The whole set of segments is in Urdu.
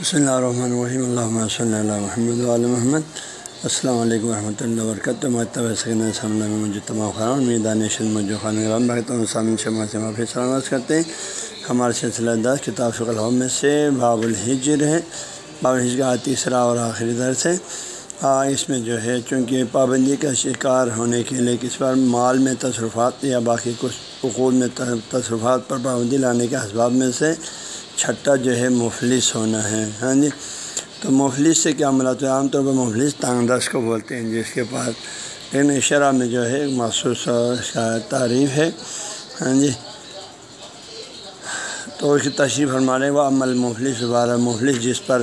بسم اللہ الرحمن الرحیم اللہ صلی اللہ محمد علیہ محمد السلام علیکم ورحمۃ اللہ وبرکاتہ مکتبہ سکن سامنے میں مجھے تمام خران میں دانش مجھے خان گرام بھگتا ہوں سے معافی سلامت کرتے ہیں ہمارے سلسلہ دس کتاب شکل الحم میں سے باب الحجر ہے باب الحجر کا تیسرا اور آخری درس ہے اس میں جو ہے چونکہ پابندی کا شکار ہونے کے لیے کس پر مال میں تصرفات یا باقی کچھ حقوق میں تصرفات پر پابندی لانے کے اسباب میں سے چھٹا جو ہے مفلس ہونا ہے ہاں جی؟ تو مفلس سے کیا ملا؟ عام طور پر مفلس تانگ دس کو بولتے ہیں، جس کے پاس لیکن شرح میں جو ہے مخصوص تعریف ہے ہاں جی؟ تو اس کی تشریف فرما رہے وہ عمل مفلس بارہ مفلس جس پر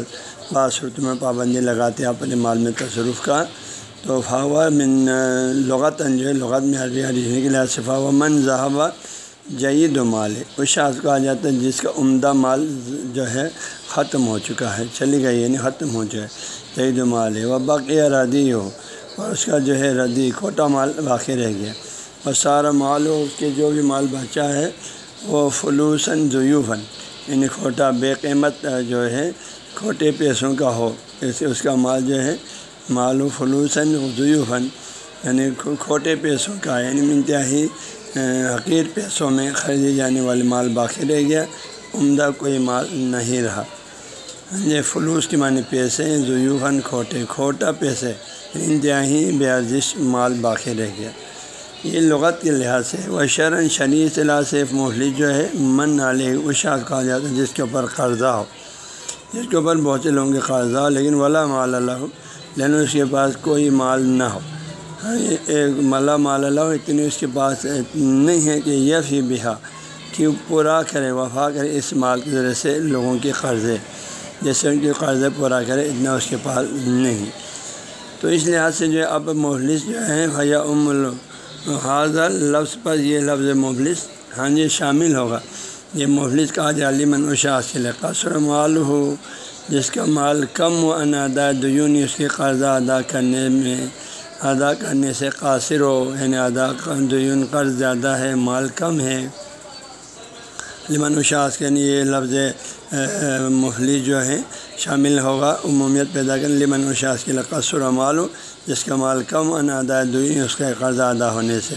بعض صورت میں پابندی لگاتے ہیں، اپنے مال میں تصرف کا۔ تو فاوا من لغت جو ہے، لغت میں عربی حریفی کے لحاظ سے فاوا من ذہبہ جید و مال ہے۔ اس شاخ کہا جاتا ہے جس کا عمدہ مال جو ہے ختم ہو چکا ہے، چلی گئی یعنی ختم ہو جائے جید و مال ہے۔ وہ باقی ردی ہو۔ اور اس کا جو ہے ردی کھوٹا مال باقی رہ گیا۔ اور سارا مال ہو، اس کے جو بھی مال بچا ہے، وہ فلوسن زیوفن یعنی کھوٹا بے قیمت جو ہے کھوٹے پیسوں کا ہو۔ ایسے اس کا مال جو ہے، مال و فلوسن زیوفن یعنی کھوٹے پیسوں کا یعنی انتہائی حقیر پیسوں میں خریدے جانے والے مال باقی رہ گیا، عمدہ کوئی مال نہیں رہا۔ یہ فلوس کے معنی پیسے زیوفن کھوٹے کھوٹا پیسے، انتہائی بے ارزش مال باقی رہ گیا۔ یہ لغت کے لحاظ سے، وہ شرن شنی اصطلاح سے محلی جو ہے، من نالے اشاعت کہا جاتا ہے، جس کے اوپر قرضہ ہو۔ جس کے اوپر بہت سے لوگوں کے قرضہ ہو، لیکن ولا مال اللہ ہو لیکن اس کے پاس کوئی مال نہ ہو۔ ملا مال اللہ اتنی اس کے پاس نہیں ہے کہ یہ فی بہا، کہ پورا کرے، وفا کرے اس مال کے ذریعے سے لوگوں کے قرضے، جیسے ان کے قرضے پورا کرے، اتنا اس کے پاس نہیں۔ تو اس لحاظ سے جو ہے، اب مفلس جو ہیں بھیا ام حاضر لفظ پر یہ لفظ مفلس ہاں جی شامل ہوگا۔ یہ مفلس کا جعلی من اشاعت کے لیے قصر مال ہو جس کا مال کم و انادا دیونی اس کے قرضہ ادا کرنے میں ادا کرنے سے قاصر ہو یعنی ادا دین قرض زیادہ ہے، مال کم ہے۔ لمن اشاس کے یہ لفظ مفلی جو ہے، شامل ہوگا۔ عمومیت پیدا کر لمن اشاعت کے لیے قصر و مال ہو، جس کا مال کم ان ادا دین اس کا قرضہ ادا ہونے سے۔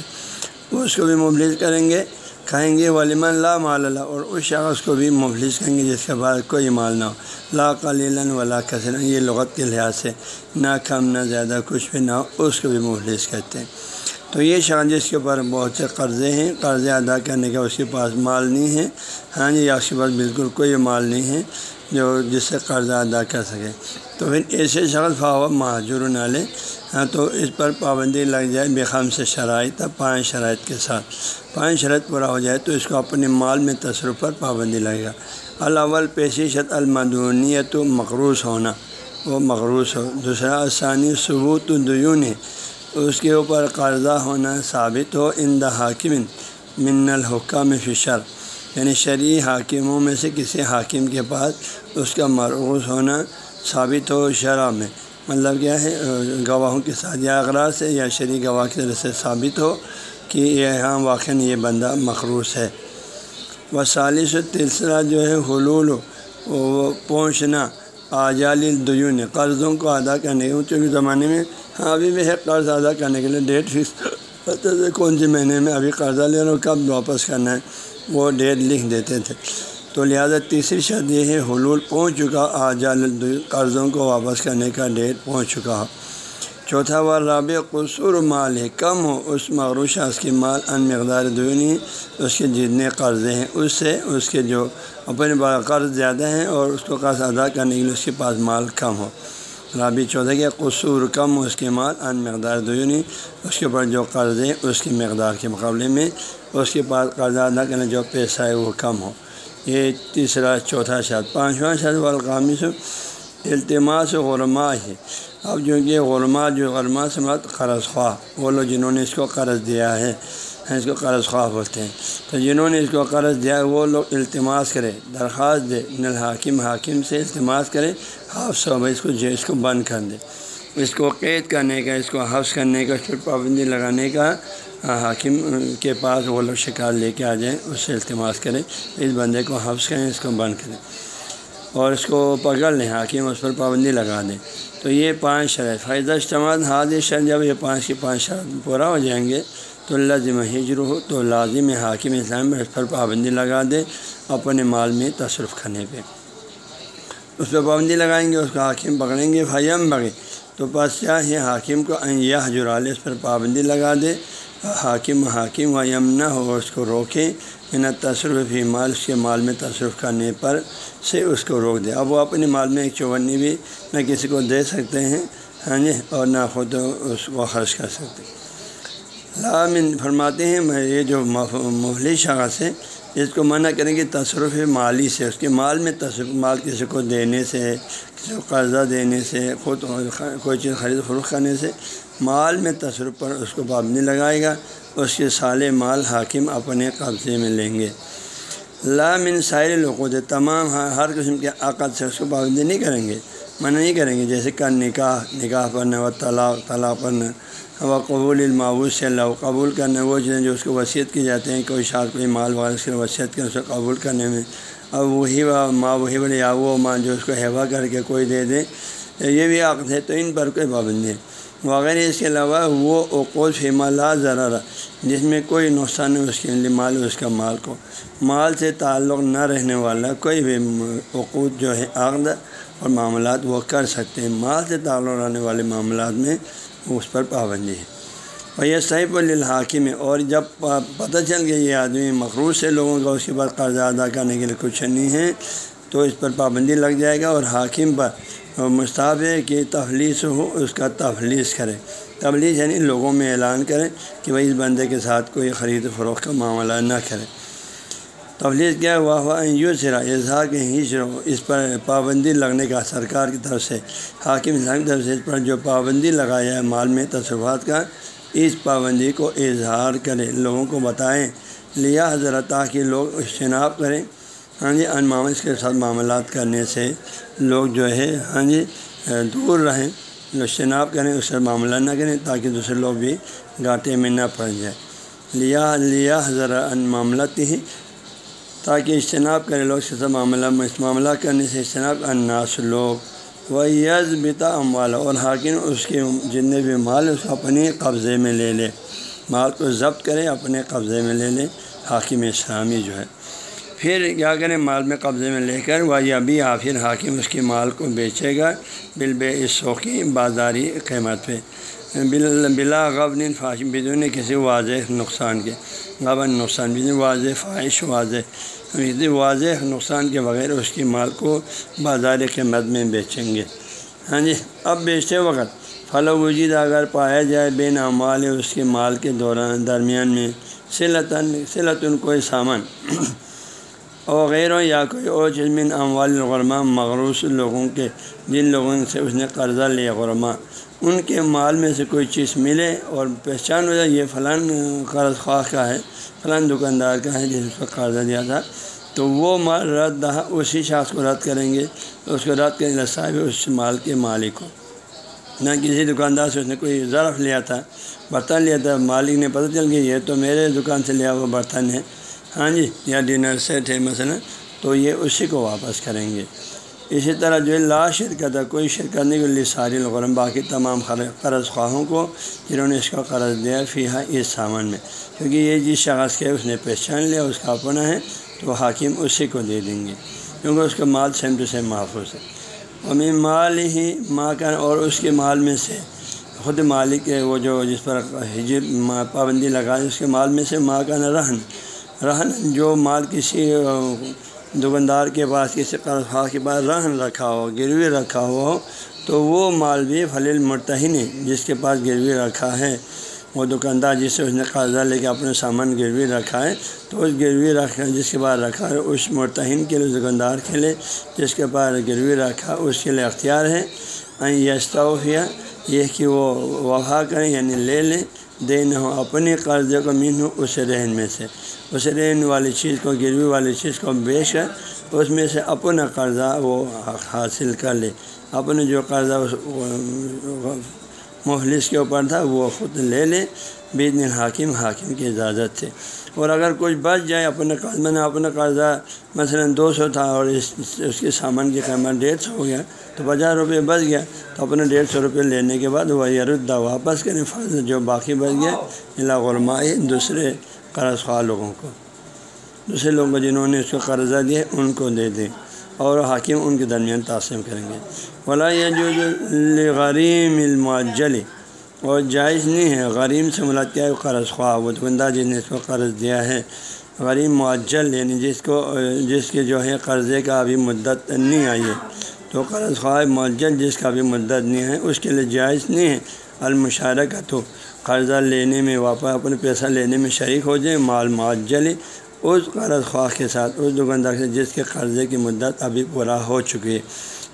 وہ اس کو بھی مبلز کریں گے۔ کہیں گے ولیمن لا مال اللہ اور اس شخص کو بھی مفلس کہیں گے جس کے بعد کوئی مال نہ ہو۔ لا قلیلاً ولا کثر یہ لغت کے لحاظ سے نہ کم، نہ زیادہ، کچھ بھی نہ ہو، اس کو بھی مفلس کہتے ہیں۔ تو یہ شخص جس کے اوپر بہت سے قرضے ہیں، قرضے ادا کرنے کا اس کے پاس مال نہیں ہے۔ ہاں جی یا اس کے پاس بالکل کوئی مال نہیں ہے۔ جو جس سے قرضہ ادا کر سکے۔ تو پھر ایسے شخص فاو معجور نالے ہاں تو اس پر پابندی لگ جائے بے خام سے شرائط پانچ شرائط کے ساتھ۔ پانچ شرط پورا ہو جائے تو اس کو اپنے مال میں تصرف پر پابندی لگے گا۔ الاول پیشی شت المدونیت و مقروض ہونا، وہ مقروض ہو۔ دوسرا، آسانی ثبوت دیون ہے اس کے اوپر قرضہ ہونا ثابت ہو۔ ان دا حاکم من الحکام فشر یعنی شرعی حاکموں میں سے کسی حاکم کے پاس اس کا مرغوز ہونا ثابت ہو شرح میں۔ مطلب کیا ہے؟ گواہوں کے ساتھ یا اغراض سے یا شرعی گواہ کی طرح سے ثابت ہو کہ یہاں واقع یہ بندہ مخروص ہے۔ وہ سالس و تیسرا جو ہے حلول، وہ پہنچنا آجال دیون قرضوں کو ادا کرنے کے چونکہ زمانے میں ہاں ابھی بھی ہے قرض ادا کرنے کے لیے ڈیٹ فکس۔ پتہ سے کون سی مہینے میں ابھی قرضہ لے رہا ہوں کب واپس کرنا ہے۔ وہ ڈیٹ لکھ دیتے تھے۔ تو لہٰذا تیسری شرط یہ ہے، حلول پہنچ چکا، آجال قرضوں کو واپس کرنے کا ڈیٹ پہنچ چکا۔ ہو چوتھا وار، رابع قصور مال ہے، کم ہو، اس مغروش اس کی مال ان مقدار دونی اس کے جتنے قرضے ہیں، اس سے اس کے جو اپنے قرض زیادہ ہیں اور اس کو قرض ادا کرنے کے لیے اس کے پاس مال کم ہو۔ رابع چوتھا کہ قصور کم، اس کے مال ان مقدار دونی اس کے اوپر جو قرض ہیں اس کی مقدار کے مقابلے میں، اس کے پاس قرضہ ادا کرنے جو پیسہ ہے وہ کم ہو۔ یہ تیسرا، چوتھا شاید پانچواں شاید والقامی سے التماس غرما ہے اب جو کہ غرما جو غرما سے مت قرض خواہ، وہ لوگ جنہوں نے اس کو قرض دیا ہے اس کو قرض خواہ بولتے ہیں۔ تو جنہوں نے اس کو قرض دیا ہے وہ لوگ التماس کرے درخواست دے نل حاکم حاکم سے التماس کرے حفظ ہو اس کو اس کو بند کر دے اس کو قید کرنے کا، اس کو حفظ کرنے کا، اس پر پابندی لگانے کا حاکم کے پاس وہ لوگ شکار لے کے آ جائیں، اس سے التماس کریں۔ اس بندے کو حفظ کریں، اس کو بند کریں۔ اور اس کو پکڑ لیں، حاکم اس پر پابندی لگا دیں۔ تو یہ پانچ شرط فائدہ اجتماع حاضر شرط، جب یہ پانچ کی پانچ شرط پورا ہو جائیں گے، تو لازم ہجر ہو تو لازم حاکم اسلام اس پر پابندی لگا دے اپنے مال میں تصرف کرنے پہ۔ اس پہ پابندی لگائیں گے، اس کو حاکم پکڑیں گے فیم بگے تو بس کیا ہے؟ حاکم کو یہ حجرال اس پر پابندی لگا دے حاکم حاکم و یمنا ہو اس کو روکے، ان تصرف ہی مال، اس کے مال میں تصرف کرنے پر سے اس کو روک دے۔ اب وہ اپنے مال میں ایک چونی بھی نہ کسی کو دے سکتے ہیں ہاں جی اور نہ خود اس کو خرچ کر سکتے۔ لامن فرماتے ہیں، میں یہ جو محلی شخص ہے، اس کو منع کریں گے تصرف مالی سے، اس کے مال میں تصرف مال کسی کو دینے سے، کسی کو قرضہ دینے سے، خود کوئی چیز خرید، فروخت کرنے سے مال میں تصرف پر اس کو پابندی لگائے گا، اس کے سال مال حاکم اپنے قبضے میں لیں گے۔ لامن سائر لوگوں سے تمام ہر قسم کے عقد سے اس کو پابندی نہیں کریں گے، منع نہیں کریں گے، جیسے کہ نکاح نکاح پڑھنا و طلاق طلاق پڑھنا و قبول المعبود سے اللہ قبول کرنا وہ چیزیں جو اس کو وصیت کی جاتے ہیں، کوئی شاد کوئی مال وغیرہ اس کے وصیت کر اس کو قبول کرنے میں۔ اب وہی ماں وہی بولے، یا وہ ماں جو اس کو ہیوا کر کے کوئی دے دے، یہ بھی عقد ہے، تو ان پر کوئی پابندی ہے وغیرہ اس کے علاوہ وہ اوقوف فیما لا ذرا جس میں کوئی نقصان نہیں، اس کے لیے مال اس کا مال کو۔ مال سے تعلق نہ رہنے والا کوئی بھی عقود جو ہے عقد اور معاملات وہ کر سکتے ہیں۔ مال سے تعلق رہنے والے معاملات میں اس پر پابندی ہے۔ اور یہ صحیح الحاکم ہے، اور جب پتہ چل گیا یہ آدمی مخروض سے لوگوں کا، اس کے بعد قرضہ ادا کرنے کے لیے کچھ نہیں ہے، تو اس پر پابندی لگ جائے گا اور حاکم پر مستعب ہے کہ تفلیس ہو، اس کا تفلیس کرے تفلیس یعنی لوگوں میں اعلان کریں کہ بھائی اس بندے کے ساتھ کوئی خرید و فروخت کا معاملہ نہ کرے تفلیس کیا ہوا؟ ہوا یوں سرا اظہار کے ہی اس پر پابندی لگنے کا سرکار کی طرف سے، حاکم کی طرف سے اس پر جو پابندی لگایا ہے مال میں تصرفات کا، اس پابندی کو اظہار کریں۔ لوگوں کو بتائیں، لیا حضرت تاکہ لوگ اجتناب کریں۔ ہاں جی ان اس کے ساتھ معاملات کرنے سے لوگ جو ہے ہاں جی دور رہیں اجتناب کریں، اس سے معاملہ نہ کریں تاکہ دوسرے لوگ بھی گاٹے میں نہ پڑ جائے لیا لیا حضرت ان معاملات ہی، تاکہ اجتناب کرے لوگ سے معاملہ، اس معاملہ کرنے سے اجتناب اناس لوگ وہ یز بتا اموال اور حاکم اس کے جتنے بھی مال اس کو اپنے قبضے میں لے لے۔ مال کو ضبط کرے، اپنے قبضے میں لے لے، حاکم اسلامی جو ہے۔ پھر کیا کریں، مال میں قبضے میں لے کر وہ یا بھی آخر حاکم اس کے مال کو بیچے گا بل بے شوقی بازاری قیمت پہ۔ بلا غبن فاشم بدون کسی واضح نقصان کے۔ غبن، نقصان بھی واضح خواہش واضح واضح نقصان کے بغیر اس کی مال کو بازار قیمت میں بیچیں گے۔ ہاں جی اب بیچتے وقت۔ فل وجید اگر پایا جائے بے نامال اس کے مال کے دوران درمیان میں سلطن سلطن کوئی سامان۔ وغیرہ یا کوئی اور چیز من اموال الغرما مغروس لوگوں کے، جن لوگوں سے اس نے قرضہ لیا غرما ان کے مال میں سے کوئی چیز ملے اور پہچان ہو جائے یہ فلاں قرض خواہ کا ہے فلاں دکاندار کا ہے جس پر قرضہ دیا تھا، تو وہ مال رد دہا اسی شخص کو رد کریں گے۔ اس کو رد کریں گے صاحب اس مال کے مالک کو نہ کسی دکاندار سے اس نے کوئی ظرف لیا تھا، برتن لیا تھا، مالک نے پتہ چل گیا یہ تو میرے دکان سے لیا ہوا برتن ہے۔ ہاں جی یا ڈنر سیٹ ہے مثلا، تو یہ اسی کو واپس کریں گے۔ اسی طرح جو لا شرکت ہے کوئی شرکت نہیں کے لیے ساری الغرم باقی تمام قرض خواہوں کو جنہوں نے اس کا قرض دیا فی اس سامان میں۔ کیونکہ یہ جس شخص کے اس نے پہچان لیا، اس کا اپنا ہے، تو حاکم اسی کو دے دیں گے۔ کیونکہ اس کا مال سیم ٹو سیم محفوظ ہے۔ اور مال ہی ماں کا اور اس کے مال میں سے خود مالک ہے، وہ جو جس پر ہجر پابندی لگائے اس کے مال میں سے ماں کا نہ رہن۔ رہن جو مال کسی دکاندار کے پاس، کسی قرض خواہ کے پاس رہن رکھا ہو، گروی رکھا ہو، تو وہ مال بھی فلیل مرتہن جس کے پاس گروی رکھا ہے۔ وہ دکاندار جس سے اس نے قرضہ لے کے اپنے سامان گروی رکھا ہے، تو اس گروی رکھا جس کے پاس رکھا ہے، اس مرتہن کے لیے دکاندار کے لیے، جس کے پاس گروی رکھا، اس کے لیے اختیار ہے۔ یستوفیہ یہ کہ وہ وفا کریں یعنی لے لیں۔ دین ہو اپنے قرضے کو مین ہو اس رہن میں سے۔ اس رہن والی چیز کو، گروی والی چیز کو بیچ کر اس میں سے اپنا قرضہ وہ حاصل کر لے۔ اپنے جو قرضہ مفلس کے اوپر تھا وہ خود لے لے۔ بیچ حاکم حاکم کی اجازت سے۔ اور اگر کچھ بچ جائے، اپنے میں نے اپنا قرضہ مثلاً دو سو تھا اور اس اس کے سامان کی قیمت ڈیڑھ سو ہو گیا، تو پچاس روپئے بچ گیا، تو اپنے ڈیڑھ سو روپئے لینے کے بعد وہ یردا واپس کریں، فرض جو باقی بچ گیا اللہ غرمائے دوسرے قرض خواہ لوگوں کو۔ دوسرے لوگوں کو جنہوں نے اس کو قرضہ دیا، ان کو دے دیں۔ اور حاکم ان کے درمیان تاثر کریں گے۔ ولا جو غریم المعجل اور جائز نہیں ہے۔ غریم سے ملاد کیا ہے؟ قرض خواہ۔ وہ دکاندار جس نے اس کو قرض دیا ہے۔ غریب معجل یعنی جس کو، جس کے جو ہے قرضے کا ابھی مدت نہیں آئی ہے۔ تو قرض خواہ معجل جس کا ابھی مدت نہیں ہے اس کے لیے جائز نہیں ہے۔ المشارہ کا تو قرضہ لینے میں واپس، اپنے پیسہ لینے میں شریک ہو جائے مال معجل اس قرض خواہ کے ساتھ، اس دکاندار سے جس کے قرضے کی مدت ابھی پورا ہو چکی ہے۔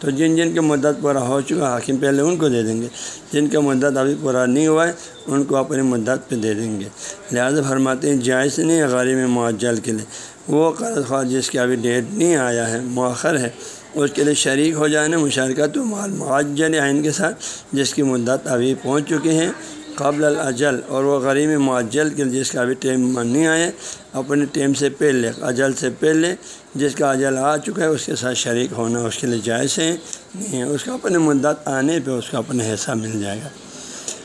تو جن جن کی مدت پورا ہو چکا حاکم پہلے ان کو دے دیں گے۔ جن کا مدت ابھی پورا نہیں ہوا ہے ان کو اپنی مدت پہ دے دیں گے۔ لہٰذا فرماتے ہیں، جائز نہیں ہے غریب معجل کے لیے۔ وہ قرض خواہ جس کے ابھی ڈیٹ نہیں آیا ہے، مؤخر ہے، اس کے لیے شریک ہو جائے نا مشارکت تو مال معجل عین کے ساتھ جس کی مدت ابھی پہنچ چکے ہیں قبل الاجل اور وہ غریب معجل کے جس کا ابھی ٹیم نہیں آئے اپنے ٹیم سے پہلے اجل سے پہلے جس کا اجل آ چکا ہے، اس کے ساتھ شریک ہونا اس کے لیے جائز ہے۔ نہیں ہے اس کا اپنے مدت آنے پہ اس کا اپنا حصہ مل جائے گا۔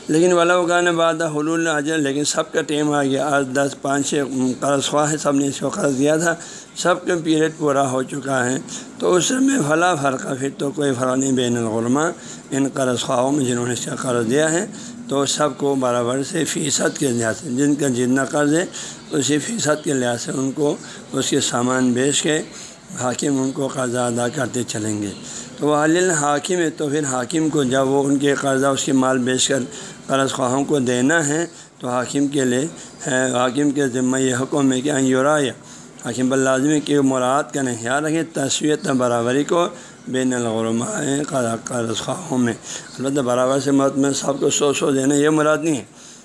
لیکن والا اگانے بعد حلول اجل لیکن سب کا ٹیم آ گیا۔ آج دس، پانچ، چھ قرض خواہ ہے، سب نے اس کو قرض دیا تھا۔ سب کا پیریڈ پورا ہو چکا ہے۔ تو اس میں بھلا فرق پھر تو کوئی فرق نہیں بین الغرما ان قرض خواہوں میں جنہوں نے اس کا قرض دیا ہے۔ تو سب کو برابر سے فیصد کے لحاظ سے، جن کا جتنا قرض ہے، اسی فیصد کے لحاظ سے ان کو اس کے سامان بیچ کے حاکم ان کو قرضہ ادا کرتے چلیں گے۔ تو وہ حل حاکم ہے، تو پھر حاکم کو جب وہ ان کے قرضہ، اس کے مال بیچ کر قرض خواہوں کو دینا ہے، تو حاکم کے لیے، حاکم کے ذمہ یہ حکم ہے کہ یورا حاکم پر لازمی کہ مراد کا نہیں خیال رکھے تصویت برابری کو بین الغرما خواہوں میں۔ البتہ برابر سے مت میں سب کو سو سو دینا یہ مراد نہیں ہے۔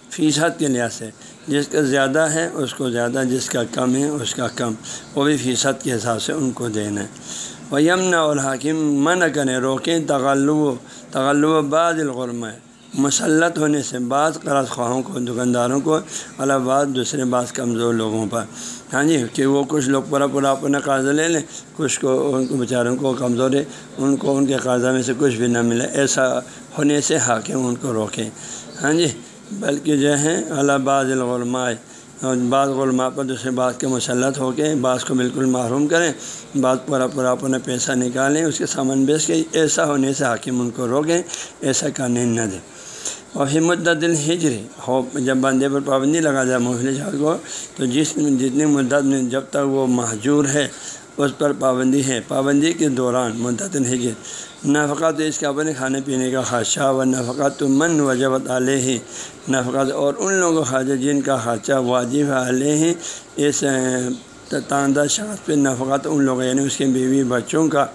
فیصد کے لحاظ سے جس کا زیادہ ہے اس کو زیادہ، جس کا کم ہے اس کا کم۔ وہ بھی فیصد کے حساب سے ان کو دینا ہے۔ وہ یمنا اور حاکم منع کریں روکیں تغلو تغلو بعض الغرما مسلط ہونے سے بعض قرض خواہوں کو، دکانداروں کو اللہ بعض دوسرے بعض کمزور لوگوں پر۔ ہاں جی کہ وہ کچھ لوگ پورا پورا اپنا قرضہ لے لیں، کچھ کو ان کو بیچاروں کو کمزور ہے، ان کو ان کے قرضہ میں سے کچھ بھی نہ ملے، ایسا ہونے سے حاکم ان کو روکیں۔ ہاں جی بلکہ جو ہے اللہ بعض الغلمائے اور بعض غلما پر دوسرے بعض کے مسلط ہو کے بعض کو بالکل محروم کریں، بعض پورا پورا اپنا پیسہ نکالیں، اس کے سامان بیچ کے، ایسا ہونے سے حاکم ان کو روکیں، ایسا کرنے نہ دیں۔ اور مدت الحجر ہو جب بندے پر پابندی لگا جائے محفل شاہ کو، تو جس جتنی مدت میں جب تک وہ محجور ہے، اس پر پابندی ہے۔ پابندی کے دوران مدت الحجر نفقات اس کے اپنے کھانے پینے کا خرچہ و نفقات تو من وجبت علیہ۔ ہی نفقات اور ان لوگوں کا خرچہ جن کا خرچہ واجب علیہ۔ ہی اس تاندہ شخص پہ نفقات ان لوگوں یعنی اس کے بیوی بچوں کا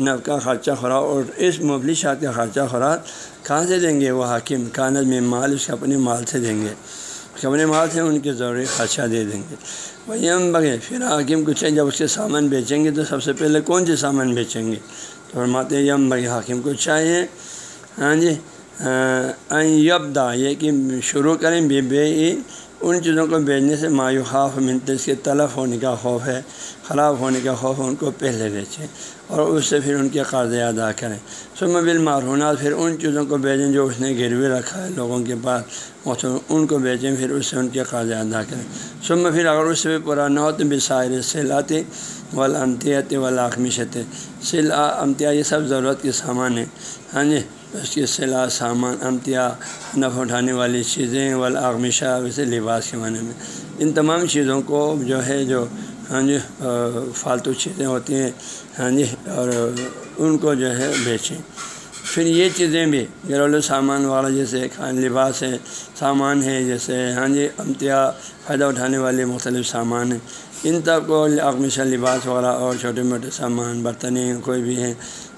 نفقہ خرچہ خوراک اور اس مبلی شاعت کا خرچہ خوراک کہاں سے دیں گے؟ وہ حاکم کانت میں مال، اس کے اپنے مال سے دیں گے۔ اس کے اپنے مال سے ان کے ضروری خرچہ دے دیں گے۔ وہی ہم بگے پھر حاکم کچھ جب اس کے سامان بیچیں گے تو سب سے پہلے کون سے سامان بیچیں گے؟ تو فرماتے یم بگے حاکم کو چاہیے۔ ہاں جی یبدا یہ کہ شروع کریں، بے بے ان چیزوں کو بیچنے سے مایو خوف ملتے اس کے تلف ہونے کا خوف ہے، خراب ہونے کا خوف ان کو پہلے بیچیں اور اس سے پھر ان کے قرض ادا کریں۔ سم بل پھر ان چیزوں کو بیچیں جو اس نے گروی رکھا ہے، لوگوں کے پاس۔ ان کو بیچیں پھر اس سے ان کے قرض ادا کریں۔ سم پھر اگر اس سے بھی پورا نہ ہو تو بسائر سیلاتے والامتیت والاخمشت سل امتیا یہ سب ضرورت کے سامان ہیں۔ ہاں جی؟ اس کی صلاح سامان امتیا نفع اٹھانے والی چیزیں والاغمشہ ویسے لباس کے معنی میں۔ ان تمام چیزوں کو جو ہے، جو ہاں جی فالتو چیزیں ہوتی ہیں ہاں جی اور ان کو جو ہے بیچیں۔ پھر یہ چیزیں بھی، گھریلو سامان والا جیسے لباس ہے، سامان ہے، جیسے ہاں جی امتیا فائدہ اٹھانے والے مختلف سامان ہیں۔ ان تک کو اقمشہ لباس وغیرہ اور چھوٹے موٹے سامان، برتنیں، کوئی بھی ہیں،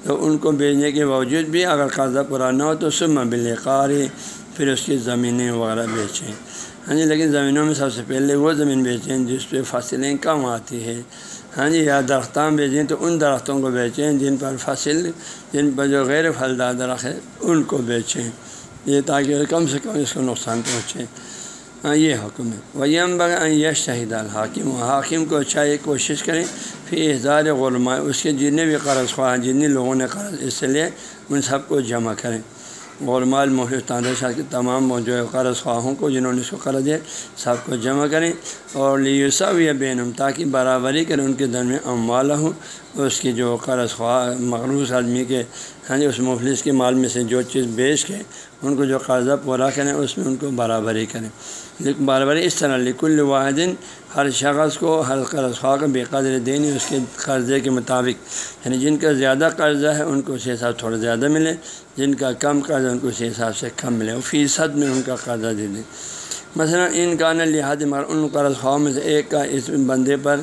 تو ان کو بیچنے کے باوجود بھی اگر قرضہ پورا نہ ہو تو سب مبل قاری پھر اس کی زمینیں وغیرہ بیچیں۔ ہاں جی لیکن زمینوں میں سب سے پہلے وہ زمین بیچیں جس پہ فصلیں کم آتی ہے ہاں جی یا درختیں بیچیں تو ان درختوں کو بیچیں جن پر فصل، جن پر جو غیر پھلدار درخت ہے ان کو بیچیں۔ یہ تاکہ کم سے کم اس کو نقصان پہنچے۔ ہاں یہ حکم ہے۔ ویم بغیر یش شہید الحاکم حاکم کو اچھا یہ کوشش کریں پھر اظہار غلما اس کے جتنے بھی قرض خواہ، جتنے لوگوں نے قرض، اس لیے ان سب کو جمع کریں۔ غلمال محرف شاہ کے تمام جو ہے قرض خواہوں کو، جنہوں نے اس کو قرض ہے سب کو جمع کریں۔ اور لیوسا یا بینم تاکہ برابری کریں ان کے درمیان اموالا ہوں۔ اس کی جو قرض خواہ، مخلوص آدمی کے ہاں جی اس مفلس کے مال میں سے جو چیز بیچ کے ان کو جو قرضہ پورا کریں، اس میں ان کو برابری کریں۔ لیکن برابری اس طرح، لکل واحدین ہر شخص کو، ہر قرض خواہ کا بے قدر دینی اس کے قرضے کے مطابق۔ یعنی جن کا زیادہ قرضہ ہے، ان کو اسی حساب تھوڑا زیادہ ملے۔ جن کا کم قرضہ ان کو اسی حساب سے کم ملے۔ وہ فیصد میں ان کا قرضہ دے دیں۔ مثلا ان کا نہ لحاظ مگر ان قرض خواہوں میں سے ایک کا اس بندے پر،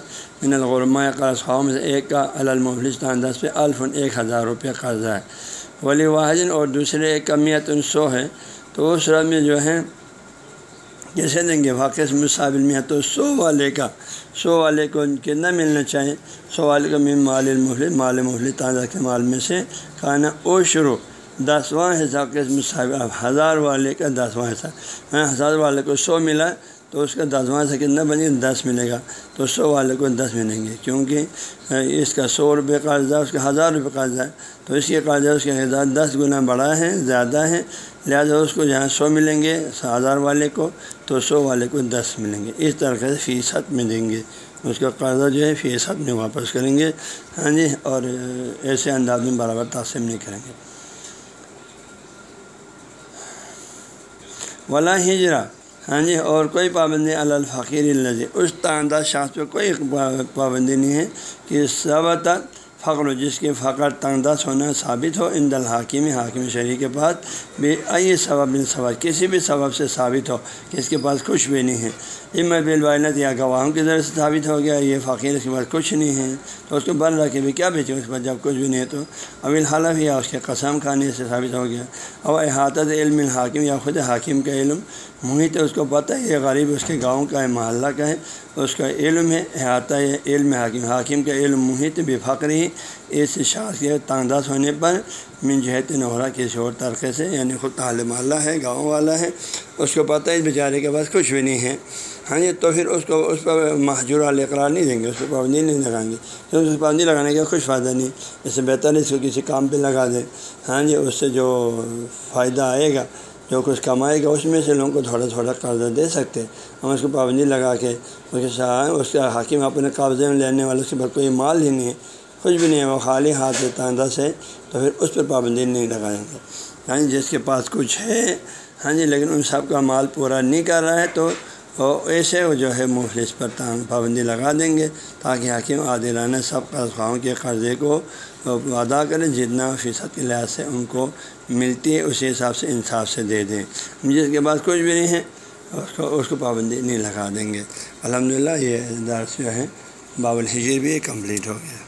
من الغرما قرض خواہوں میں سے ایک کا المفلس انداز پہ الفن ایک ہزار روپیہ قرضہ ہے۔ ولی واحد اور دوسرے ایک کمیت ان سو ہے۔ تو اس رب میں جو ہے کیسے دیں گے واقع مصابل میں تو سو والے کا، سو والے کو کتنا ملنا چاہیے۔ سو والے کا مین مال المفل مال مفل تازہ کے مال میں سے کھانا، او شروع۔ دسواں حصہ کے مصابل ہزار والے کا دسواں حصہ۔ ہاں ہزار والے کو سو ملا تو اس کا دسواں سے کتنا بنے؟ دس ملے گا۔ تو سو والے کو دس ملیں گے۔ کیونکہ اس کا سو روپے قرضہ اس کا ہزار روپے قرضہ ہے تو اس کے قرضہ اس کے ہزار دس گنا بڑا ہے، زیادہ ہے۔ لہٰذا اس کو جہاں سو ملیں گے، ہزار والے کو، تو سو والے کو دس ملیں گے۔ اس طرح سے فیصد میں دیں گے۔ اس کا قرضہ جو ہے، فیصد میں واپس کریں گے۔ ہاں جی اور ایسے انداز میں برابر تاثر نہیں کریں گے۔ ولا ہجرا ہاں جی اور کوئی پابندی الفقیر الزی اس تعداد شاخ پہ کوئی پابندی نہیں ہے کہ سب تک فخر جس کے فخر تنگدس ہونا ثابت ہو ان دل حاکم حاکم شریح کے پاس بے ائی سبب سبب، کسی بھی سبب سے ثابت ہو کہ اس کے پاس کچھ بھی نہیں ہے۔ امت بالوالت یا گواہوں کے ذریعے سے ثابت ہو گیا، یہ فقیر اس کے پاس کچھ نہیں ہے۔ تو اس کو بن رہا کہ بھی، کیا بیچے اس کے پاس جب کچھ بھی نہیں ہے تو؟ ابل حالف یا اس کے قسم کھانے سے ثابت ہو گیا۔ اور احاطت علم الحاکم یا خود حاکم کا علم۔ محیط اس کو پتہ ہے، یہ غریب اس کے گاؤں کا ہے، محلہ کا ہے، اس کا علم ہے، احاطہ علم حاکم حاکم کا علم، محیط بے فخری اس شاخ کے تانداز ہونے پر من جہت نورا کسی اور طرقے سے یعنی خود تعلیم والا ہے، گاؤں والا ہے، اس کو پتہ ہے اس بیچارے کے پاس کچھ بھی نہیں ہے۔ ہاں جی تو پھر اس کو، اس پر محجور علیہ اقرار نہیں دیں گے، اس پہ پابندی نہیں لگائیں گے۔ کیونکہ اس پابندی لگانے کا کچھ فائدہ نہیں، اس سے بہتر ہے اس کو کسی کام پہ لگا دیں۔ ہاں جی اس سے جو فائدہ آئے گا، جو کچھ کمائے گا، اس میں سے لوگوں کو تھوڑا تھوڑا قرضہ دے سکتے۔ ہم اس کو پابندی لگا کے، اس کے اس کا حاکم اپنے قابضے میں لینے والے، اس کے بعد کوئی مال ہی نہیں ہے۔ کچھ بھی نہیں ہے، وہ خالی ہاتھ تاندہ سے تو پھر اس پہ پابندی نہیں لگائیں گے ہاں جی یعنی جس کے پاس کچھ ہے ہاں جی لیکن ان سب کا مال پورا نہیں کر رہا ہے تو ایسے وہ جو ہے مفلس پر پابندی لگا دیں گے تاکہ حاکم عادلانہ سب قرض خواہوں کے قرضے کو ادا کریں، جتنا فیصد کے لحاظ سے ان کو ملتی ہے، اسی حساب سے انصاف سے دے دیں۔ جس کے پاس کچھ بھی نہیں ہے، اس کو اس کو پابندی نہیں لگا دیں گے۔ الحمد للہ یہ درس جو ہے باب الحجر بھی کمپلیٹ ہو گیا۔